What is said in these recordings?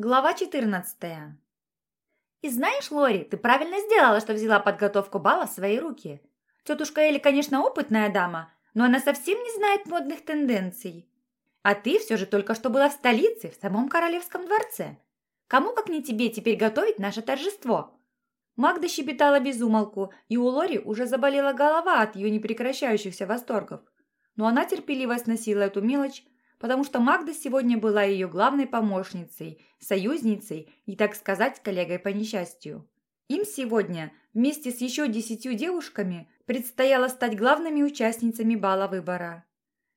Глава 14. И знаешь, Лори, ты правильно сделала, что взяла подготовку бала в свои руки. Тетушка Элли, конечно, опытная дама, но она совсем не знает модных тенденций. А ты все же только что была в столице, в самом королевском дворце. Кому, как не тебе, теперь готовить наше торжество? Магда щебетала без умолку, и у Лори уже заболела голова от ее непрекращающихся восторгов. Но она терпеливо сносила эту мелочь, потому что Магда сегодня была ее главной помощницей, союзницей и, так сказать, коллегой по несчастью. Им сегодня, вместе с еще десятью девушками, предстояло стать главными участницами бала выбора.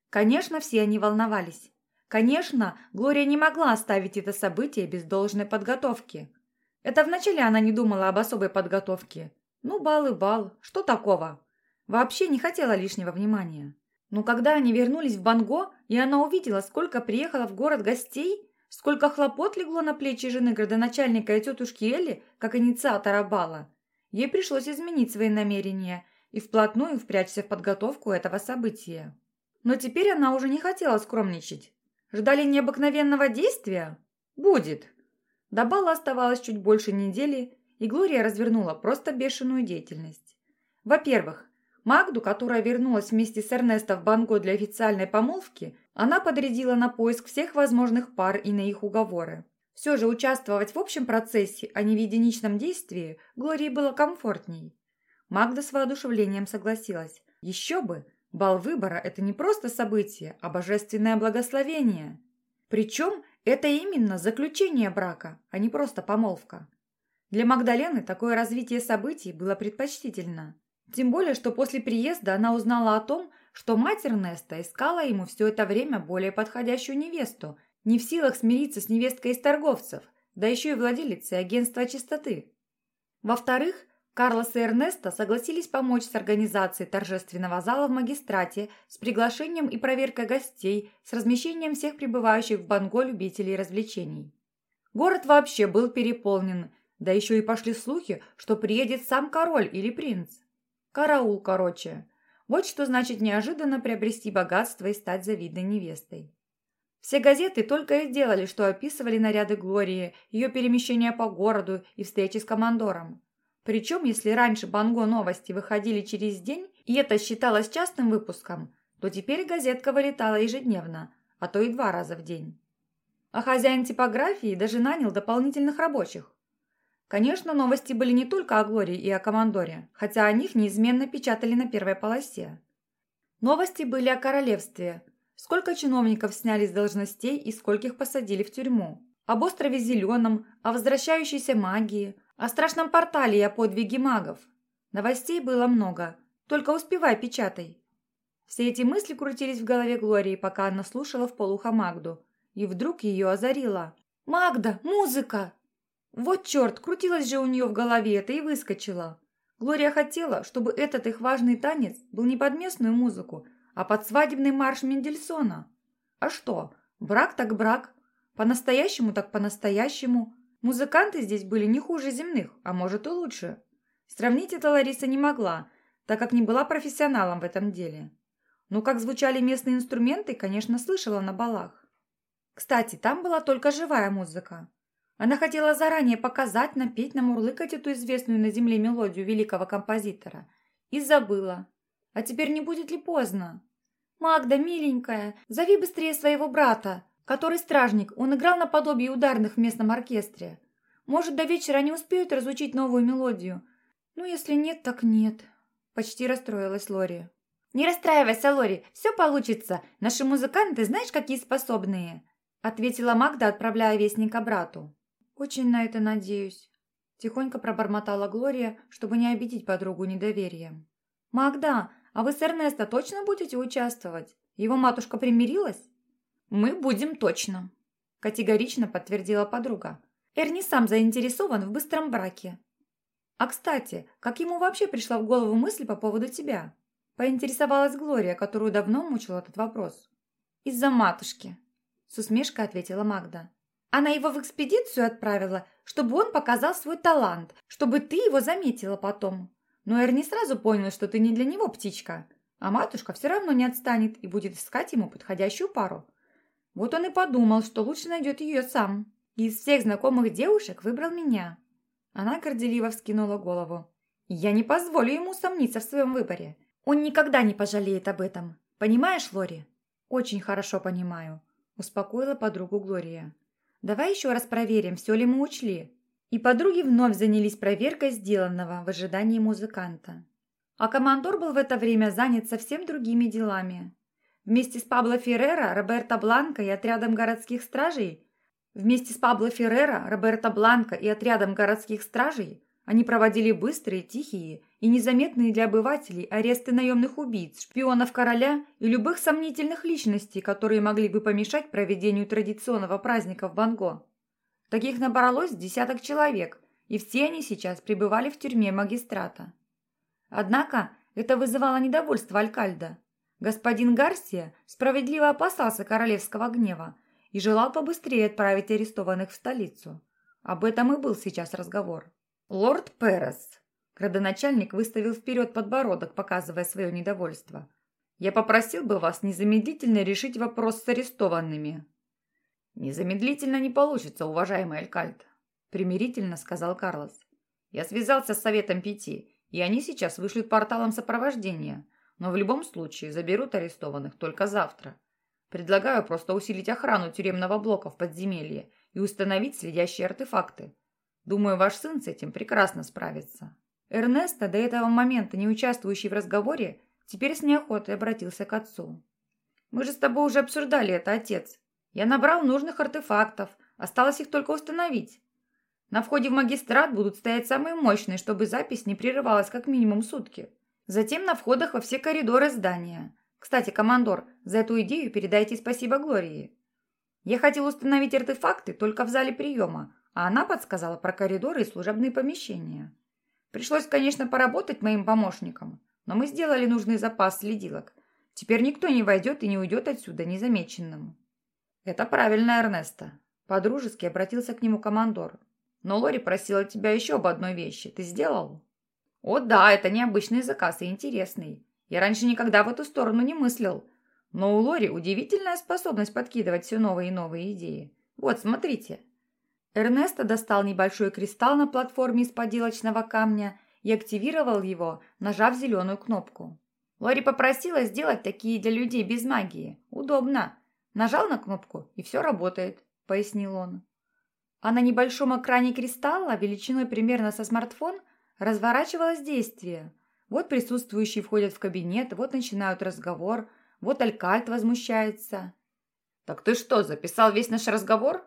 Конечно, все они волновались. Конечно, Глория не могла оставить это событие без должной подготовки. Это вначале она не думала об особой подготовке. Ну, бал и бал, что такого? Вообще не хотела лишнего внимания. Но когда они вернулись в Банго, и она увидела, сколько приехало в город гостей, сколько хлопот легло на плечи жены градоначальника и тетушки Элли, как инициатора бала, ей пришлось изменить свои намерения и вплотную впрячься в подготовку этого события. Но теперь она уже не хотела скромничать. Ждали необыкновенного действия? Будет. До бала оставалось чуть больше недели, и Глория развернула просто бешеную деятельность. Во-первых, Магду, которая вернулась вместе с Эрнесто в Банго для официальной помолвки, она подрядила на поиск всех возможных пар и на их уговоры. Все же участвовать в общем процессе, а не в единичном действии, Глории было комфортней. Магда с воодушевлением согласилась. Еще бы! Бал выбора – это не просто событие, а божественное благословение. Причем это именно заключение брака, а не просто помолвка. Для Магдалены такое развитие событий было предпочтительно. Тем более, что после приезда она узнала о том, что мать Эрнеста искала ему все это время более подходящую невесту, не в силах смириться с невесткой из торговцев, да еще и владелицей агентства чистоты. Во-вторых, Карлос и Эрнесто согласились помочь с организацией торжественного зала в магистрате с приглашением и проверкой гостей, с размещением всех прибывающих в Банго любителей развлечений. Город вообще был переполнен, да еще и пошли слухи, что приедет сам король или принц. Караул, короче. Вот что значит неожиданно приобрести богатство и стать завидной невестой. Все газеты только и делали, что описывали наряды Глории, ее перемещения по городу и встречи с командором. Причем, если раньше Банго новости выходили через день, и это считалось частным выпуском, то теперь газетка вылетала ежедневно, а то и два раза в день. А хозяин типографии даже нанял дополнительных рабочих. Конечно, новости были не только о Глории и о командоре, хотя о них неизменно печатали на первой полосе. Новости были о королевстве, сколько чиновников сняли с должностей и скольких посадили в тюрьму, об острове Зеленом, о возвращающейся магии, о страшном портале и о подвиге магов. Новостей было много, только успевай печатай. Все эти мысли крутились в голове Глории, пока она слушала в полухо Магду, и вдруг ее озарило. «Магда, музыка!» Вот черт, крутилась же у нее в голове это и выскочила. Глория хотела, чтобы этот их важный танец был не под местную музыку, а под свадебный марш Мендельсона. А что, брак так брак, по-настоящему так по-настоящему. Музыканты здесь были не хуже земных, а может и лучше. Сравнить это Лариса не могла, так как не была профессионалом в этом деле. Но как звучали местные инструменты, конечно, слышала на балах. Кстати, там была только живая музыка. Она хотела заранее показать, напеть, намурлыкать эту известную на земле мелодию великого композитора. И забыла. А теперь не будет ли поздно? «Магда, миленькая, зови быстрее своего брата, который стражник, он играл наподобие ударных в местном оркестре. Может, до вечера они успеют разучить новую мелодию? Ну, если нет, так нет». Почти расстроилась Лори. «Не расстраивайся, Лори, все получится. Наши музыканты знаешь, какие способные?» Ответила Магда, отправляя вестника брату. «Очень на это надеюсь», – тихонько пробормотала Глория, чтобы не обидеть подругу недоверием. «Магда, а вы с Эрнесто точно будете участвовать? Его матушка примирилась?» «Мы будем точно», – категорично подтвердила подруга. «Эрни сам заинтересован в быстром браке». «А кстати, как ему вообще пришла в голову мысль по поводу тебя?» – поинтересовалась Глория, которую давно мучил этот вопрос. «Из-за матушки», – с усмешкой ответила Магда. Она его в экспедицию отправила, чтобы он показал свой талант, чтобы ты его заметила потом. Но Эр не сразу понял, что ты не для него птичка, а матушка все равно не отстанет и будет искать ему подходящую пару. Вот он и подумал, что лучше найдет ее сам. И из всех знакомых девушек выбрал меня. Она горделиво вскинула голову. Я не позволю ему сомниться в своем выборе. Он никогда не пожалеет об этом. Понимаешь, Лори? Очень хорошо понимаю, успокоила подругу Глория. Давай еще раз проверим, все ли мы учли. И подруги вновь занялись проверкой сделанного в ожидании музыканта. А командор был в это время занят совсем другими делами. Вместе с Пабло Феррера, Роберто Бланко и отрядом городских стражей Вместе с Пабло Феррера, Роберто Бланко и отрядом городских стражей они проводили быстрые, тихие и незаметные для обывателей аресты наемных убийц, шпионов короля и любых сомнительных личностей, которые могли бы помешать проведению традиционного праздника в Банго. Таких набралось десяток человек, и все они сейчас пребывали в тюрьме магистрата. Однако это вызывало недовольство Алькальда. Господин Гарсия справедливо опасался королевского гнева и желал побыстрее отправить арестованных в столицу. Об этом и был сейчас разговор. «Лорд Перес», – градоначальник выставил вперед подбородок, показывая свое недовольство. «Я попросил бы вас незамедлительно решить вопрос с арестованными». «Незамедлительно не получится, уважаемый Алькальд», – примирительно сказал Карлос. «Я связался с Советом Пяти, и они сейчас вышлют порталом сопровождения, но в любом случае заберут арестованных только завтра. Предлагаю просто усилить охрану тюремного блока в подземелье и установить следящие артефакты. Думаю, ваш сын с этим прекрасно справится». Эрнесто, до этого момента не участвующий в разговоре, теперь с неохотой обратился к отцу. «Мы же с тобой уже обсуждали это, отец. Я набрал нужных артефактов, осталось их только установить. На входе в магистрат будут стоять самые мощные, чтобы запись не прерывалась как минимум сутки. Затем на входах во все коридоры здания. Кстати, командор, за эту идею передайте спасибо Глории. Я хотел установить артефакты только в зале приема, а она подсказала про коридоры и служебные помещения. Пришлось, конечно, поработать моим помощником, но мы сделали нужный запас следилок. Теперь никто не войдет и не уйдет отсюда незамеченным. Это правильно, Эрнесто. Подружески обратился к нему командор. Но Лори просила тебя еще об одной вещи. Ты сделал? О да, это необычный заказ и интересный. Я раньше никогда в эту сторону не мыслил. Но у Лори удивительная способность подкидывать все новые и новые идеи. Вот, смотрите. Эрнесто достал небольшой кристалл на платформе из поделочного камня и активировал его, нажав зеленую кнопку. Лори попросила сделать такие для людей без магии. Удобно. Нажал на кнопку, и все работает, пояснил он. А на небольшом экране кристалла, величиной примерно со смартфон, разворачивалось действие – вот присутствующие входят в кабинет, вот начинают разговор, вот Алькальт возмущается. «Так ты что, записал весь наш разговор?»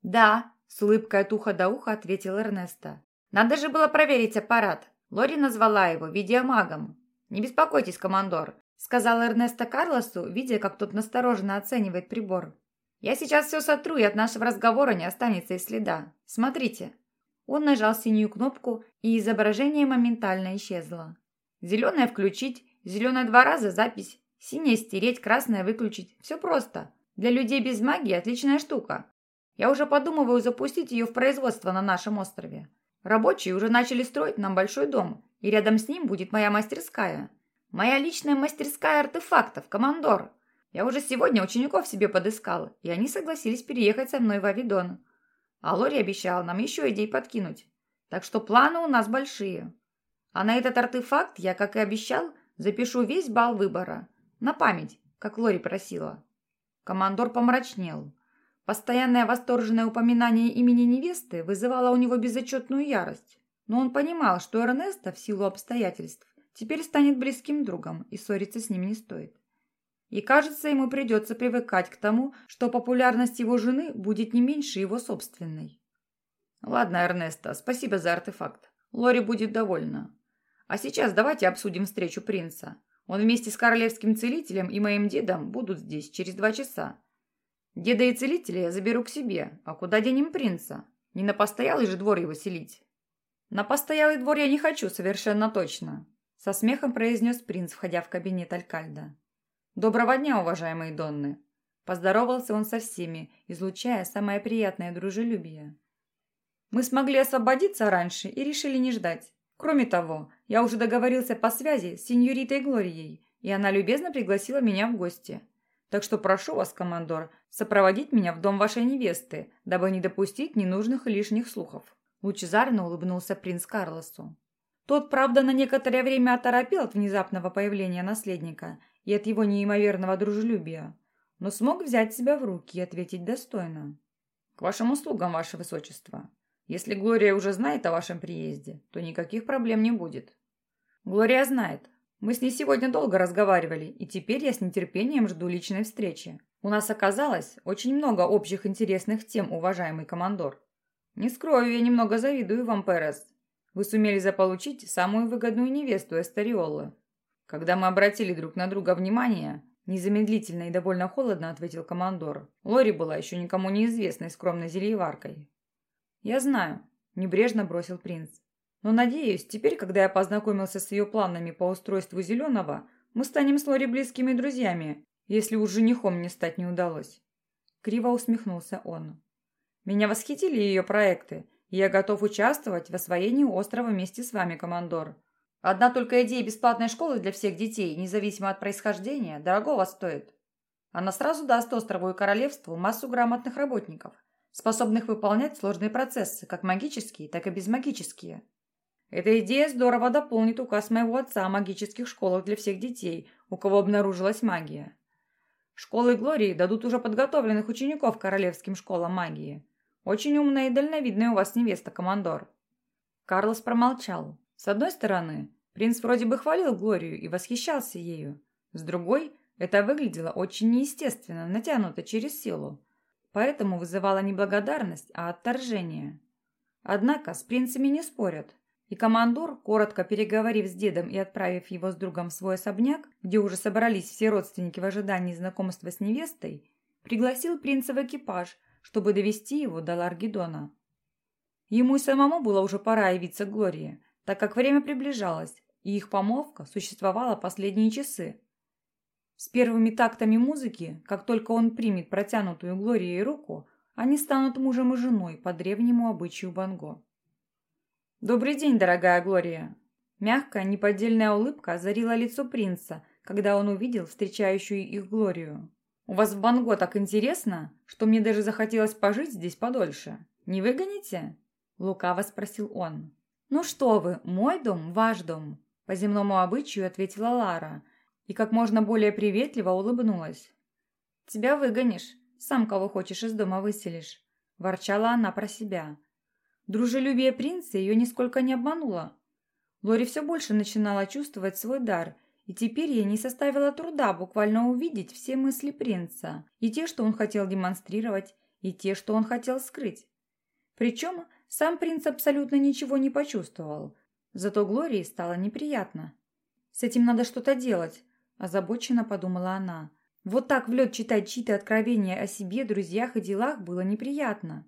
«Да», – с улыбкой от уха до уха ответил Эрнесто. «Надо же было проверить аппарат. Лори назвала его видеомагом». «Не беспокойтесь, командор», – сказал Эрнесто Карлосу, видя, как тот настороженно оценивает прибор. «Я сейчас все сотру, и от нашего разговора не останется и следа. Смотрите». Он нажал синюю кнопку, и изображение моментально исчезло. Зеленое включить, зеленое два раза запись, синее стереть, красное выключить. Все просто. Для людей без магии отличная штука. Я уже подумываю запустить ее в производство на нашем острове. Рабочие уже начали строить нам большой дом, и рядом с ним будет моя мастерская. Моя личная мастерская артефактов, командор. Я уже сегодня учеников себе подыскал, и они согласились переехать со мной в Авидон. А Лори обещал нам еще идей подкинуть. Так что планы у нас большие. А на этот артефакт я, как и обещал, запишу весь бал выбора. На память, как Лори просила. Командор помрачнел. Постоянное восторженное упоминание имени невесты вызывало у него безотчетную ярость. Но он понимал, что Эрнеста, в силу обстоятельств, теперь станет близким другом, и ссориться с ним не стоит. И кажется, ему придется привыкать к тому, что популярность его жены будет не меньше его собственной. Ладно, Эрнеста, спасибо за артефакт. Лори будет довольна. А сейчас давайте обсудим встречу принца. Он вместе с королевским целителем и моим дедом будут здесь через два часа. Деда и целителя я заберу к себе. А куда денем принца? Не на постоялый же двор его селить. На постоялый двор я не хочу, совершенно точно. Со смехом произнес принц, входя в кабинет Алькальда. «Доброго дня, уважаемые Донны!» Поздоровался он со всеми, излучая самое приятное дружелюбие. «Мы смогли освободиться раньше и решили не ждать. Кроме того, я уже договорился по связи с сеньоритой Глорией, и она любезно пригласила меня в гости. Так что прошу вас, командор, сопроводить меня в дом вашей невесты, дабы не допустить ненужных и лишних слухов». Лучезарно улыбнулся принц Карлосу. Тот, правда, на некоторое время оторопел от внезапного появления наследника и от его неимоверного дружелюбия, но смог взять себя в руки и ответить достойно. «К вашим услугам, ваше высочество. Если Глория уже знает о вашем приезде, то никаких проблем не будет». «Глория знает. Мы с ней сегодня долго разговаривали, и теперь я с нетерпением жду личной встречи. У нас оказалось очень много общих интересных тем, уважаемый командор. Не скрою, я немного завидую вам, Перес. Вы сумели заполучить самую выгодную невесту Эстериолы. Когда мы обратили друг на друга внимание, незамедлительно и довольно холодно ответил командор. Лори была еще никому неизвестной скромной зельеваркой. «Я знаю», – небрежно бросил принц. Но надеюсь, теперь, когда я познакомился с ее планами по устройству Зеленого, мы станем с Лори близкими друзьями, если уж женихом мне стать не удалось. Криво усмехнулся он. Меня восхитили ее проекты, и я готов участвовать в освоении острова вместе с вами, командор. Одна только идея бесплатной школы для всех детей, независимо от происхождения, дорогого стоит. Она сразу даст острову и королевству массу грамотных работников, способных выполнять сложные процессы, как магические, так и безмагические. Эта идея здорово дополнит указ моего отца о магических школах для всех детей, у кого обнаружилась магия. Школы Глории дадут уже подготовленных учеников королевским школам магии. Очень умная и дальновидная у вас невеста, командор». Карлос промолчал. С одной стороны, принц вроде бы хвалил Глорию и восхищался ею. С другой, это выглядело очень неестественно, натянуто через силу. Поэтому вызывало не благодарность, а отторжение. Однако с принцами не спорят. И командор, коротко переговорив с дедом и отправив его с другом в свой особняк, где уже собрались все родственники в ожидании знакомства с невестой, пригласил принца в экипаж, чтобы довести его до Ларгидона. Ему и самому было уже пора явиться к Глории, так как время приближалось, и их помолвка существовала последние часы. С первыми тактами музыки, как только он примет протянутую Глорией руку, они станут мужем и женой по древнему обычаю Банго. «Добрый день, дорогая Глория!» Мягкая, неподдельная улыбка озарила лицо принца, когда он увидел встречающую их Глорию. «У вас в Банго так интересно, что мне даже захотелось пожить здесь подольше. Не выгоните?» Лукаво спросил он. «Ну что вы, мой дом, ваш дом!» По земному обычаю ответила Лара и как можно более приветливо улыбнулась. «Тебя выгонишь, сам кого хочешь из дома выселишь», ворчала она про себя. Дружелюбие принца ее нисколько не обмануло. Лори все больше начинала чувствовать свой дар, и теперь ей не составило труда буквально увидеть все мысли принца, и те, что он хотел демонстрировать, и те, что он хотел скрыть. Причем сам принц абсолютно ничего не почувствовал, зато Глории стало неприятно. «С этим надо что-то делать», – озабоченно подумала она. Вот так в лед читать чьи-то откровения о себе, друзьях и делах было неприятно.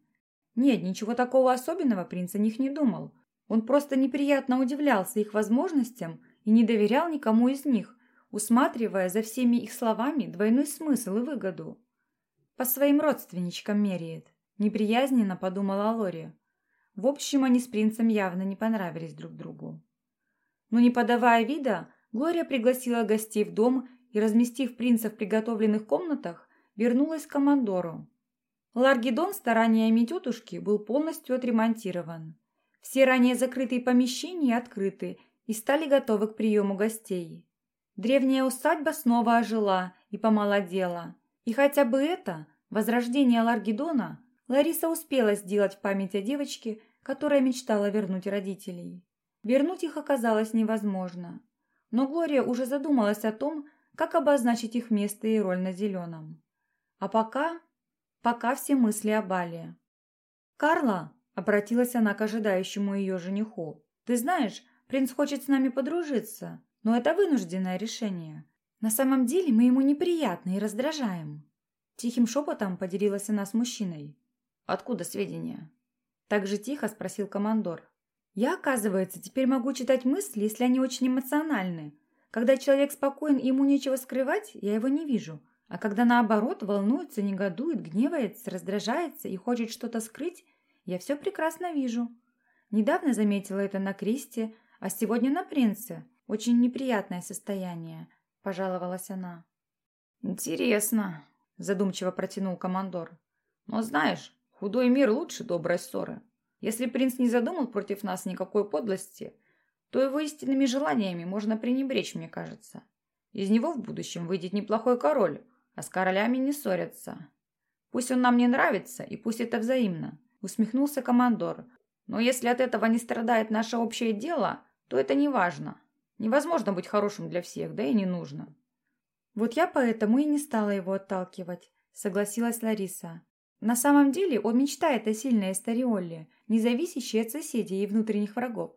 Нет, ничего такого особенного принц о них не думал. Он просто неприятно удивлялся их возможностям и не доверял никому из них, усматривая за всеми их словами двойной смысл и выгоду. По своим родственничкам меряет. Неприязненно подумала Лори. В общем, они с принцем явно не понравились друг другу. Но не подавая вида, Глория пригласила гостей в дом и, разместив принца в приготовленных комнатах, вернулась к командору. Ларгидон стараниями тетушки был полностью отремонтирован. Все ранее закрытые помещения открыты и стали готовы к приему гостей. Древняя усадьба снова ожила и помолодела. И хотя бы это, возрождение Ларгидона, Лариса успела сделать в память о девочке, которая мечтала вернуть родителей. Вернуть их оказалось невозможно. Но Глория уже задумалась о том, как обозначить их место и роль на зеленом. А пока пока все мысли о Бале. «Карла!» – обратилась она к ожидающему ее жениху. «Ты знаешь, принц хочет с нами подружиться, но это вынужденное решение. На самом деле мы ему неприятны и раздражаем». Тихим шепотом поделилась она с мужчиной. «Откуда сведения?» Так же тихо спросил командор. «Я, оказывается, теперь могу читать мысли, если они очень эмоциональны. Когда человек спокоен и ему нечего скрывать, я его не вижу. А когда наоборот волнуется, негодует, гневается, раздражается и хочет что-то скрыть, я все прекрасно вижу. Недавно заметила это на Кристи, а сегодня на принце. Очень неприятное состояние, пожаловалась она. Интересно, задумчиво протянул командор. Но знаешь, худой мир лучше доброй ссоры. Если принц не задумал против нас никакой подлости, то его истинными желаниями можно пренебречь, мне кажется. Из него в будущем выйдет неплохой король, а с королями не ссорятся. Пусть он нам не нравится, и пусть это взаимно, усмехнулся командор. Но если от этого не страдает наше общее дело, то это не важно. Невозможно быть хорошим для всех, да и не нужно. Вот я поэтому и не стала его отталкивать, согласилась Лариса. На самом деле он мечтает о сильной Эстериолле, не зависящей от соседей и внутренних врагов.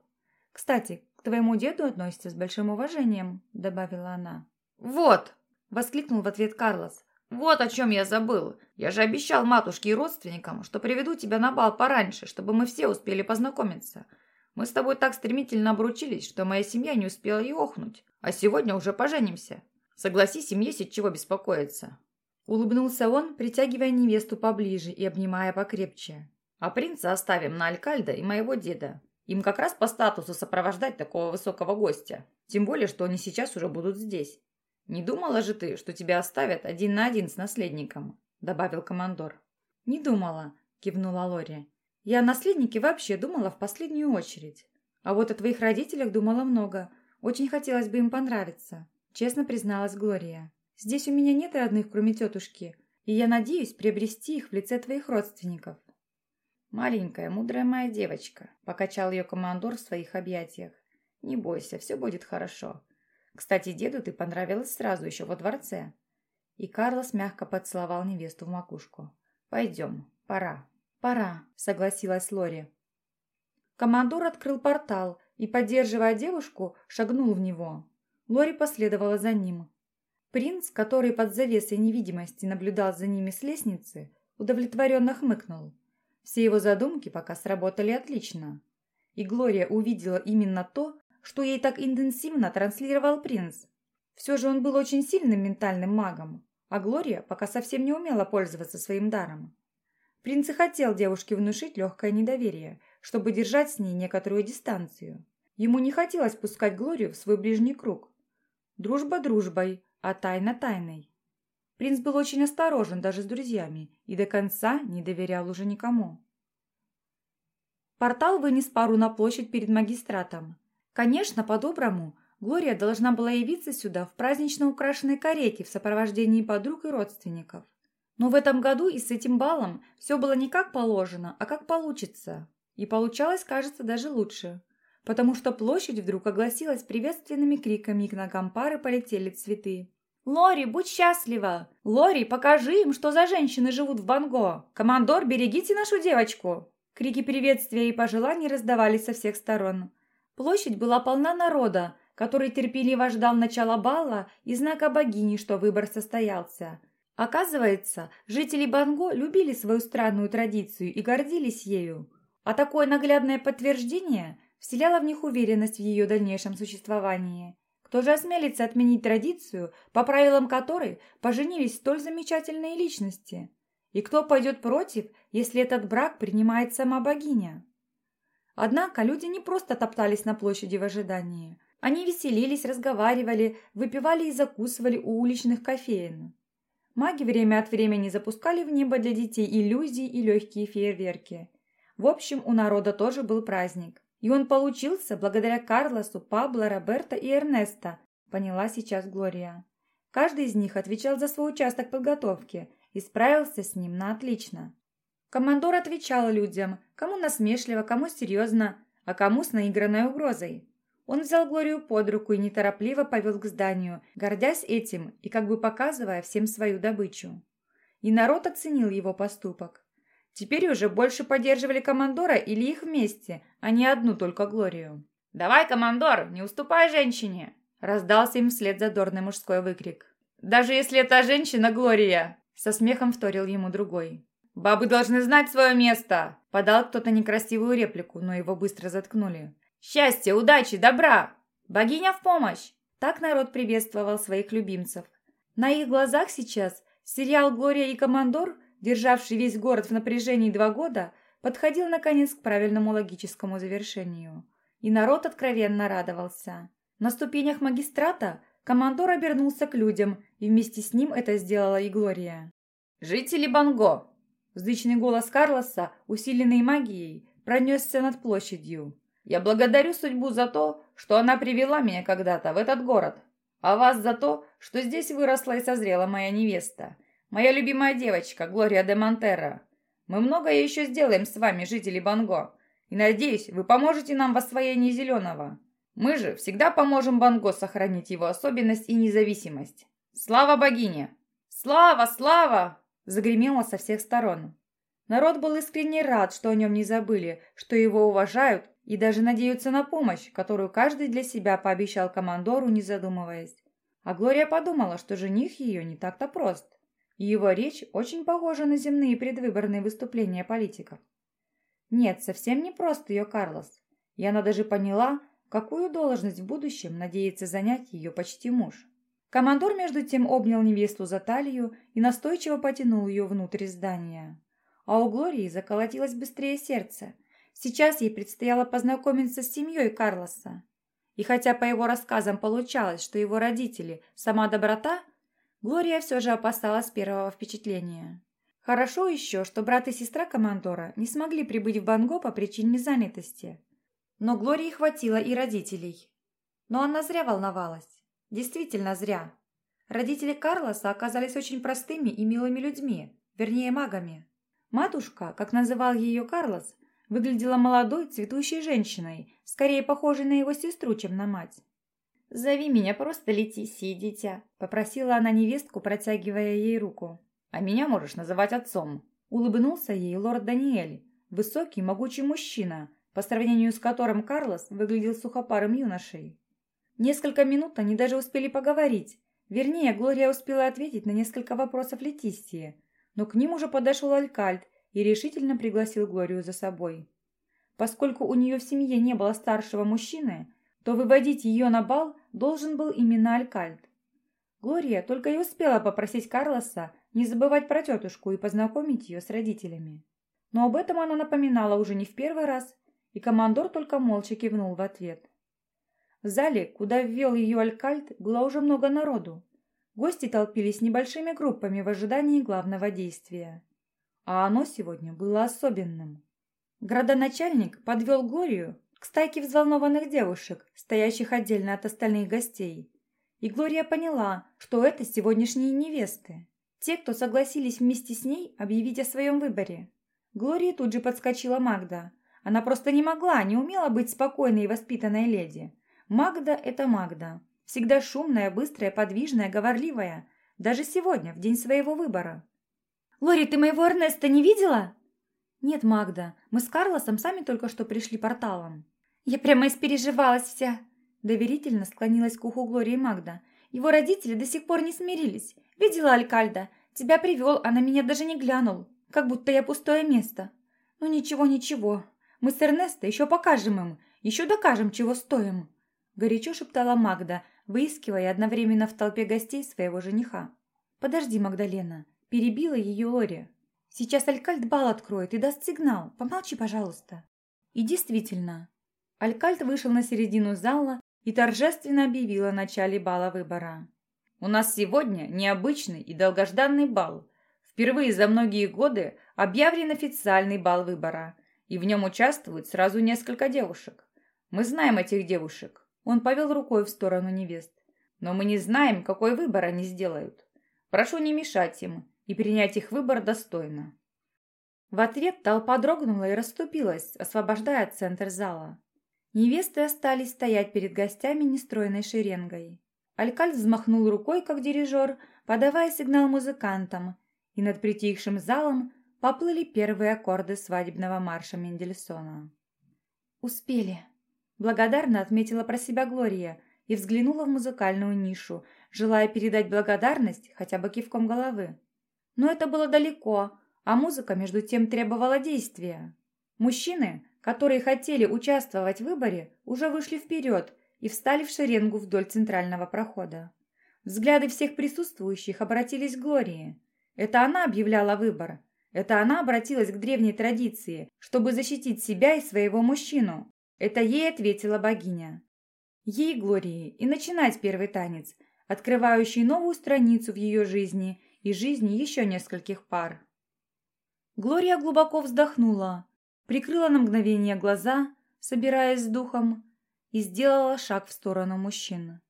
Кстати, к твоему деду относится с большим уважением, добавила она. Вот, воскликнул в ответ Карлос. Вот о чем я забыл. Я же обещал матушке и родственникам, что приведу тебя на бал пораньше, чтобы мы все успели познакомиться. Мы с тобой так стремительно обручились, что моя семья не успела и охнуть. А сегодня уже поженимся. Согласись, им есть от чего беспокоиться. Улыбнулся он, притягивая невесту поближе и обнимая покрепче. А принца оставим на Алькальда и моего деда. Им как раз по статусу сопровождать такого высокого гостя. Тем более, что они сейчас уже будут здесь. «Не думала же ты, что тебя оставят один на один с наследником?» – добавил командор. «Не думала», – кивнула Лори. «Я о наследнике вообще думала в последнюю очередь. А вот о твоих родителях думала много. Очень хотелось бы им понравиться», – честно призналась Глория. «Здесь у меня нет родных, кроме тетушки, и я надеюсь приобрести их в лице твоих родственников». «Маленькая, мудрая моя девочка», – покачал ее командор в своих объятиях. «Не бойся, все будет хорошо. Кстати, деду ты понравилась сразу еще во дворце». И Карлос мягко поцеловал невесту в макушку. «Пойдем, пора». «Пора», — согласилась Лори. Командор открыл портал и, поддерживая девушку, шагнул в него. Лори последовала за ним. Принц, который под завесой невидимости наблюдал за ними с лестницы, удовлетворенно хмыкнул. Все его задумки пока сработали отлично. И Глория увидела именно то, что ей так интенсивно транслировал принц. Все же он был очень сильным ментальным магом, а Глория пока совсем не умела пользоваться своим даром. Принц и хотел девушке внушить легкое недоверие, чтобы держать с ней некоторую дистанцию. Ему не хотелось пускать Глорию в свой ближний круг. Дружба дружбой, а тайна тайной. Принц был очень осторожен даже с друзьями и до конца не доверял уже никому. Портал вынес пару на площадь перед магистратом. Конечно, по-доброму, Глория должна была явиться сюда в празднично украшенной карете в сопровождении подруг и родственников. Но в этом году и с этим балом все было не как положено, а как получится. И получалось, кажется, даже лучше. Потому что площадь вдруг огласилась приветственными криками, и к ногам пары полетели цветы. «Лори, будь счастлива! Лори, покажи им, что за женщины живут в Банго! Командор, берегите нашу девочку!» Крики приветствия и пожеланий раздавались со всех сторон. Площадь была полна народа, который терпеливо ждал начала бала и знака богини, что выбор состоялся. Оказывается, жители Банго любили свою странную традицию и гордились ею. А такое наглядное подтверждение вселяло в них уверенность в ее дальнейшем существовании. Кто же осмелится отменить традицию, по правилам которой поженились столь замечательные личности? И кто пойдет против, если этот брак принимает сама богиня? Однако люди не просто топтались на площади в ожидании. Они веселились, разговаривали, выпивали и закусывали у уличных кофеин. Маги время от времени запускали в небо для детей иллюзии и легкие фейерверки. В общем, у народа тоже был праздник. И он получился благодаря Карлосу, Пабло, Роберто и Эрнеста, поняла сейчас Глория. Каждый из них отвечал за свой участок подготовки и справился с ним на отлично. Командор отвечал людям, кому насмешливо, кому серьезно, а кому с наигранной угрозой. Он взял Глорию под руку и неторопливо повел к зданию, гордясь этим и как бы показывая всем свою добычу. И народ оценил его поступок. Теперь уже больше поддерживали командора или их вместе, а не одну только Глорию. «Давай, командор, не уступай женщине!» Раздался им вслед задорный мужской выкрик. «Даже если это женщина Глория!» Со смехом вторил ему другой. «Бабы должны знать свое место!» Подал кто-то некрасивую реплику, но его быстро заткнули. «Счастья, удачи, добра! Богиня в помощь!» Так народ приветствовал своих любимцев. На их глазах сейчас сериал «Глория и Командор», державший весь город в напряжении два года, подходил наконец к правильному логическому завершению. И народ откровенно радовался. На ступенях магистрата Командор обернулся к людям, и вместе с ним это сделала и Глория. «Жители Банго!» Зычный голос Карлоса, усиленный магией, пронесся над площадью. «Я благодарю судьбу за то, что она привела меня когда-то в этот город, а вас за то, что здесь выросла и созрела моя невеста, моя любимая девочка Глория де Монтеро. Мы многое еще сделаем с вами, жители Банго, и, надеюсь, вы поможете нам в освоении зеленого. Мы же всегда поможем Банго сохранить его особенность и независимость. Слава богине! Слава, слава! Загремело со всех сторон. Народ был искренне рад, что о нем не забыли, что его уважают и даже надеются на помощь, которую каждый для себя пообещал командору, не задумываясь. А Глория подумала, что жених ее не так-то прост. Его речь очень похожа на земные предвыборные выступления политиков. Нет, совсем не прост ее Карлос. И она даже поняла, Какую должность в будущем надеется занять ее почти муж? Командор между тем обнял невесту за талию и настойчиво потянул ее внутрь здания. А у Глории заколотилось быстрее сердце. Сейчас ей предстояло познакомиться с семьей Карлоса. И хотя по его рассказам получалось, что его родители – сама доброта, Глория все же опасалась первого впечатления. Хорошо еще, что брат и сестра командора не смогли прибыть в Банго по причине занятости. Но Глории хватило и родителей. Но она зря волновалась. Действительно зря. Родители Карлоса оказались очень простыми и милыми людьми, вернее магами. Матушка, как называл ее Карлос, выглядела молодой, цветущей женщиной, скорее похожей на его сестру, чем на мать. «Зови меня просто Летисия, дитя», – попросила она невестку, протягивая ей руку. «А меня можешь называть отцом», – улыбнулся ей лорд Даниэль, высокий, могучий мужчина, по сравнению с которым Карлос выглядел сухопарым юношей. Несколько минут они даже успели поговорить. Вернее, Глория успела ответить на несколько вопросов Летистии, но к ним уже подошел Алькальд и решительно пригласил Глорию за собой. Поскольку у нее в семье не было старшего мужчины, то выводить ее на бал должен был именно Алькальд. Глория только и успела попросить Карлоса не забывать про тетушку и познакомить ее с родителями. Но об этом она напоминала уже не в первый раз и командор только молча кивнул в ответ. В зале, куда ввел ее Алькальд, было уже много народу. Гости толпились небольшими группами в ожидании главного действия. А оно сегодня было особенным. Градоначальник подвел Глорию к стайке взволнованных девушек, стоящих отдельно от остальных гостей. И Глория поняла, что это сегодняшние невесты. Те, кто согласились вместе с ней объявить о своем выборе. Глории тут же подскочила Магда, она просто не могла, не умела быть спокойной и воспитанной леди. Магда – это Магда. Всегда шумная, быстрая, подвижная, говорливая. Даже сегодня, в день своего выбора. «Лори, ты моего Эрнеста не видела?» «Нет, Магда, мы с Карлосом сами только что пришли порталом». «Я прямо испереживалась вся!» Доверительно склонилась к уху Глории Магда. «Его родители до сих пор не смирились. Видела Алькальда? Тебя привел, а на меня даже не глянул. Как будто я пустое место. Ну ничего, ничего. Мы с Эрнесто еще покажем им, еще докажем, чего стоим!» Горячо шептала Магда, выискивая одновременно в толпе гостей своего жениха. «Подожди, Магдалена!» – перебила ее Лори. «Сейчас Алькальд бал откроет и даст сигнал. Помолчи, пожалуйста». И действительно, Алькальд вышел на середину зала и торжественно объявил о начале бала выбора. «У нас сегодня необычный и долгожданный бал. Впервые за многие годы объявлен официальный бал выбора – и в нем участвуют сразу несколько девушек. Мы знаем этих девушек. Он повел рукой в сторону невест. Но мы не знаем, какой выбор они сделают. Прошу не мешать им и принять их выбор достойно. В ответ толпа дрогнула и расступилась, освобождая центр зала. Невесты остались стоять перед гостями нестроенной шеренгой. Алькальд взмахнул рукой, как дирижер, подавая сигнал музыкантам, и над притихшим залом поплыли первые аккорды свадебного марша Мендельсона. «Успели», – благодарно отметила про себя Глория и взглянула в музыкальную нишу, желая передать благодарность хотя бы кивком головы. Но это было далеко, а музыка между тем требовала действия. Мужчины, которые хотели участвовать в выборе, уже вышли вперед и встали в шеренгу вдоль центрального прохода. Взгляды всех присутствующих обратились к Глории. Это она объявляла выбор, это она обратилась к древней традиции, чтобы защитить себя и своего мужчину. Это ей ответила богиня. Ей, Глории, и начинать первый танец, открывающий новую страницу в ее жизни и жизни еще нескольких пар. Глория глубоко вздохнула, прикрыла на мгновение глаза, собираясь с духом, и сделала шаг в сторону мужчин.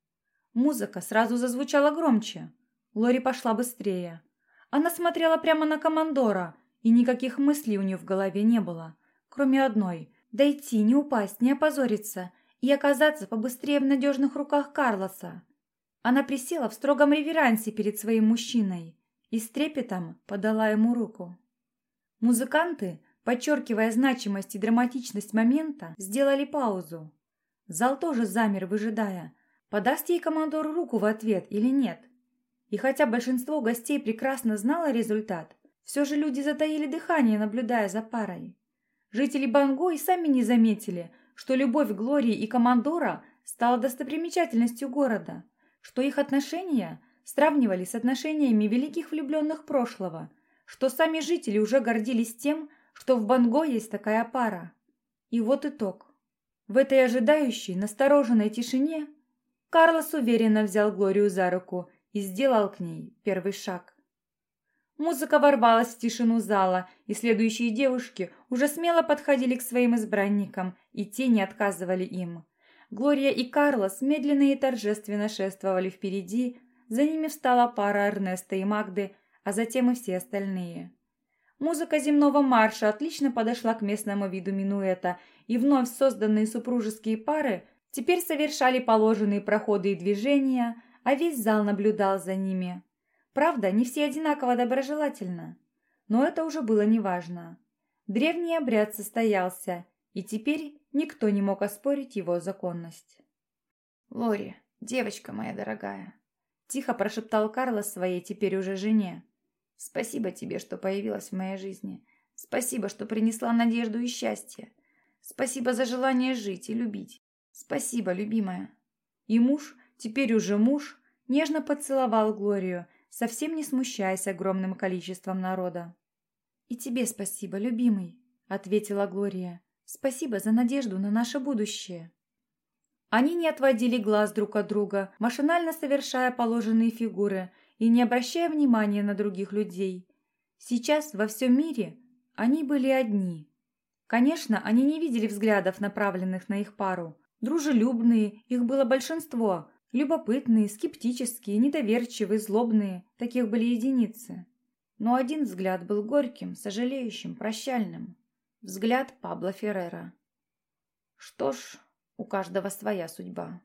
Музыка сразу зазвучала громче. Лори пошла быстрее. Она смотрела прямо на командора, и никаких мыслей у нее в голове не было, кроме одной – дойти, не упасть, не опозориться и оказаться побыстрее в надежных руках Карлоса. Она присела в строгом реверансе перед своим мужчиной и с трепетом подала ему руку. Музыканты, подчеркивая значимость и драматичность момента, сделали паузу. Зал тоже замер, выжидая, подаст ей командор руку в ответ или нет. И хотя большинство гостей прекрасно знало результат, все же люди затаили дыхание, наблюдая за парой. Жители Банго и сами не заметили, что любовь Глории и командора стала достопримечательностью города, что их отношения сравнивали с отношениями великих влюбленных прошлого, что сами жители уже гордились тем, что в Банго есть такая пара. И вот итог. В этой ожидающей, настороженной тишине Карлос уверенно взял Глорию за руку и сделал к ней первый шаг. Музыка ворвалась в тишину зала, и следующие девушки уже смело подходили к своим избранникам, и те не отказывали им. Глория и Карлос медленно и торжественно шествовали впереди, за ними встала пара Эрнеста и Магды, а затем и все остальные. Музыка земного марша отлично подошла к местному виду минуэта, и вновь созданные супружеские пары теперь совершали положенные проходы и движения, а весь зал наблюдал за ними. Правда, не все одинаково доброжелательно, но это уже было неважно. Древний обряд состоялся, и теперь никто не мог оспорить его законность. «Лори, девочка моя дорогая», – тихо прошептал Карлос своей теперь уже жене. «Спасибо тебе, что появилась в моей жизни. Спасибо, что принесла надежду и счастье. Спасибо за желание жить и любить. Спасибо, любимая». И муж, теперь уже муж, нежно поцеловал Глорию, совсем не смущаясь огромным количеством народа. «И тебе спасибо, любимый», — ответила Глория. «Спасибо за надежду на наше будущее». Они не отводили глаз друг от друга, машинально совершая положенные фигуры и не обращая внимания на других людей. Сейчас во всем мире они были одни. Конечно, они не видели взглядов, направленных на их пару. Дружелюбные, их было большинство, Любопытные, скептические, недоверчивые, злобные, таких были единицы. Но один взгляд был горьким, сожалеющим, прощальным. Взгляд Пабло Феррера. Что ж, у каждого своя судьба.